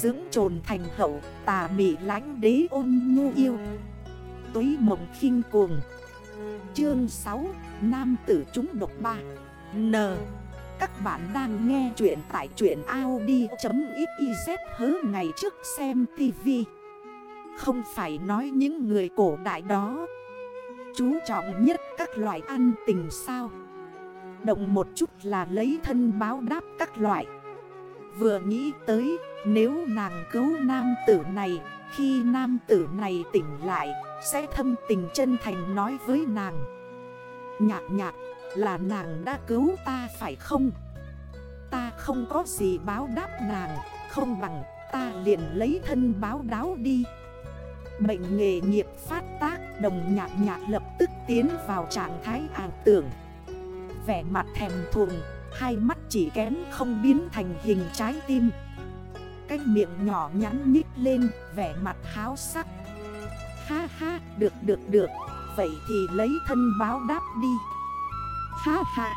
Dưỡng trồn thành hậu, tà mị lánh đế ôn nhu yêu. Túy mộng khinh cuồng. Chương 6 Nam tử chúng độc 3 N. Các bạn đang nghe chuyện tại chuyện Audi.xyz hớ ngày trước xem TV Không phải nói những người cổ đại đó. Chú trọng nhất các loại ăn tình sao. Động một chút là lấy thân báo đáp các loại. Vừa nghĩ tới, nếu nàng cứu nam tử này, Khi nam tử này tỉnh lại, Sẽ thâm tình chân thành nói với nàng. Nhạc nhạc, là nàng đã cứu ta phải không? Ta không có gì báo đáp nàng, Không bằng ta liền lấy thân báo đáo đi. Bệnh nghề nghiệp phát tác, Đồng nhạc nhạc lập tức tiến vào trạng thái ảo tưởng. Vẻ mặt thèm thuồng Hai mắt chỉ kém không biến thành hình trái tim. Cái miệng nhỏ nhắn nhích lên, Vẻ mặt háo sắc. Ha ha, được được được. Vậy thì lấy thân báo đáp đi. Ha ha.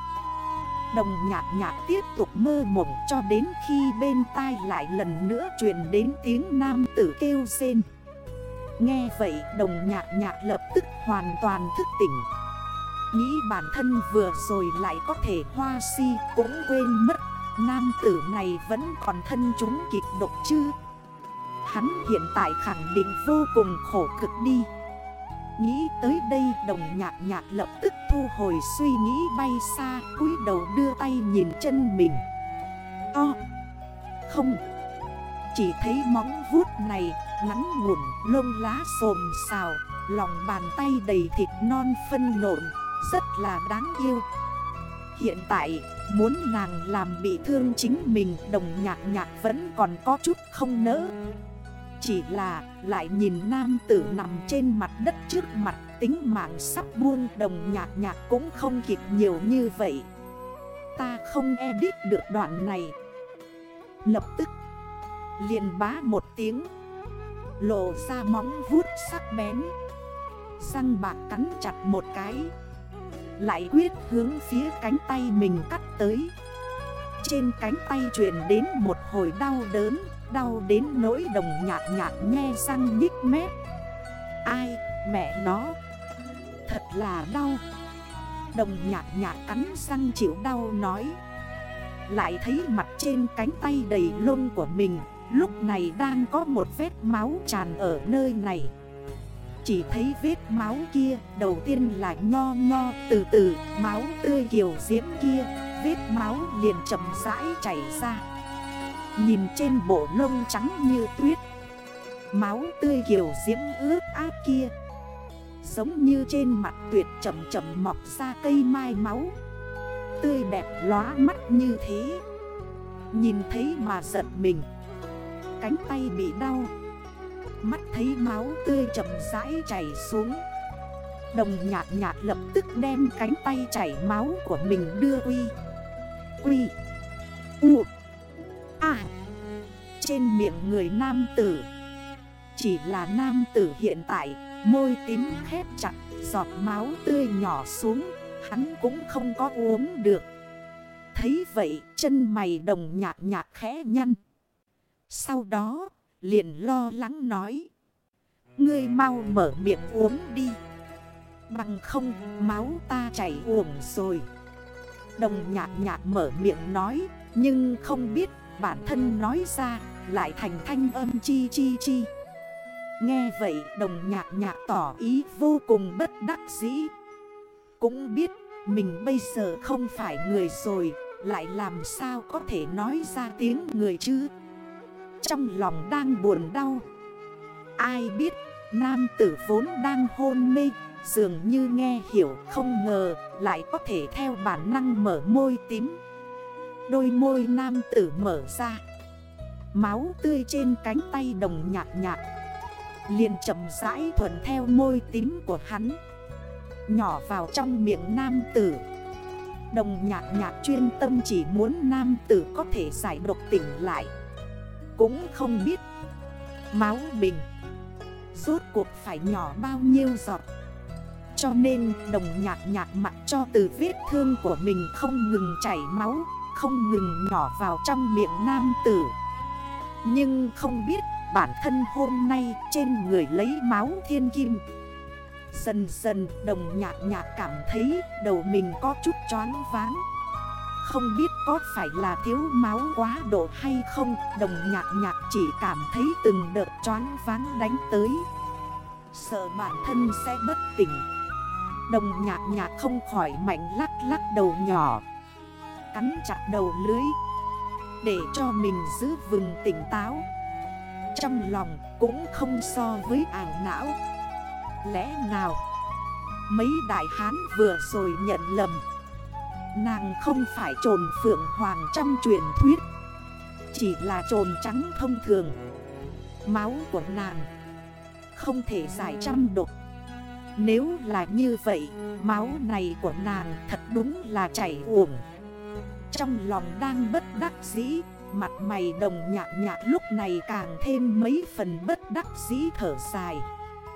Đồng nhạc nhạc tiếp tục mơ mộng cho đến khi bên tai lại lần nữa truyền đến tiếng nam tử kêu rên. Nghe vậy, đồng nhạc nhạc lập tức hoàn toàn thức tỉnh. Nghĩ bản thân vừa rồi lại có thể hoa si cũng quên mất. Nam tử này vẫn còn thân chúng kịch độc chứ? Hắn hiện tại khẳng định vô cùng khổ cực đi. Nghĩ tới đây, đồng nhạc nhạc lập tức thu hồi suy nghĩ bay xa, cúi đầu đưa tay nhìn chân mình. To Không! Chỉ thấy móng vuốt này ngắn ngủn, lông lá xồm xào, Lòng bàn tay đầy thịt non phân nộn rất là đáng yêu. Hiện tại, muốn nàng làm bị thương chính mình, Đồng nhạc nhạc vẫn còn có chút không nỡ. Chỉ là lại nhìn nam tử nằm trên mặt đất trước mặt, Tính mạng sắp buông, đồng nhạc nhạc cũng không kịp nhiều như vậy. Ta không edit được đoạn này. Lập tức, liền bá một tiếng, Lộ ra móng vuốt sắc bén. Răng bạc cắn chặt một cái. Lại quyết hướng phía cánh tay mình cắt tới. Trên cánh tay chuyển đến một hồi đau đớn, Đau đến nỗi đồng nhạt nhạt nghe răng nhích mép. Ai, mẹ nó, Thật là đau. Đồng nhạt nhạt cắn răng chịu đau nói. Lại thấy mặt trên cánh tay đầy lông của mình, Lúc này đang có một vết máu tràn ở nơi này. Chỉ thấy vết máu kia, Đầu tiên là nho nho, Từ từ, máu tươi kiều diễm kia, Vết máu liền chậm rãi chảy ra. Nhìn trên bộ lông trắng như tuyết, Máu tươi kiểu diễm ướt áp kia, Giống như trên mặt tuyệt chậm chậm mọc ra cây mai máu. Tươi đẹp lóa mắt như thế, Nhìn thấy mà giật mình, Cánh tay bị đau. Mắt thấy máu tươi chậm rãi chảy xuống. Đồng nhạt nhạt lập tức đem cánh tay chảy máu của mình đưa Quy Quy U. À Trên miệng người nam tử. Chỉ là nam tử hiện tại, Môi tím khép chặt, Giọt máu tươi nhỏ xuống, Hắn cũng không có uống được. Thấy vậy, chân mày đồng nhạc nhạc khẽ nhăn. Sau đó liền lo lắng nói. Ngươi mau mở miệng uống đi. Bằng không, máu ta chảy uổng rồi. Đồng nhạc nhạc mở miệng nói, Nhưng không biết bản thân nói ra lại thành thanh âm chi chi chi. Nghe vậy, đồng nhạc nhạc tỏ ý vô cùng bất đắc dĩ. Cũng biết mình bây giờ không phải người rồi, Lại làm sao có thể nói ra tiếng người chứ? Trong lòng đang buồn đau. Ai biết, nam tử vốn đang hôn mê, Dường như nghe hiểu không ngờ, lại có thể theo bản năng mở môi tím. Đôi môi nam tử mở ra. Máu tươi trên cánh tay đồng nhạt nhạt. Liền chậm rãi thuận theo môi tím của hắn. Nhỏ vào trong miệng nam tử. Đồng nhạc nhạc chuyên tâm chỉ muốn nam tử có thể giải độc tỉnh lại. Cũng không biết. Máu mình, Rốt cuộc phải nhỏ bao nhiêu giọt. Cho nên đồng nhạc nhạc mặt cho từ vết thương của mình không ngừng chảy máu, không ngừng nhỏ vào trong miệng nam tử. Nhưng không biết bản thân hôm nay trên người lấy máu thiên kim. Dần dần đồng nhạc nhạc cảm thấy đầu mình có chút choáng váng. Không biết có phải là thiếu máu quá độ hay không. Đồng nhạc nhạc chỉ cảm thấy từng đợt choáng váng đánh tới. Sợ bản thân sẽ bất tỉnh. Đồng nhạc nhạc không khỏi mạnh lắc lắc đầu nhỏ. Cắn chặt đầu lưới. Để cho mình giữ vừng tỉnh táo. Trong lòng cũng không so với ảo não. Lẽ nào? Mấy đại hán vừa rồi nhận lầm. Nàng không phải trồn phượng hoàng trong truyền thuyết, Chỉ là trồn trắng thông thường. Máu của nàng Không thể giải trăm độc Nếu là như vậy, Máu này của nàng thật đúng là chảy uổng. Trong lòng đang bất đắc dĩ, Mặt mày đồng nhạc nhạc lúc này càng thêm mấy phần bất đắc dĩ thở dài.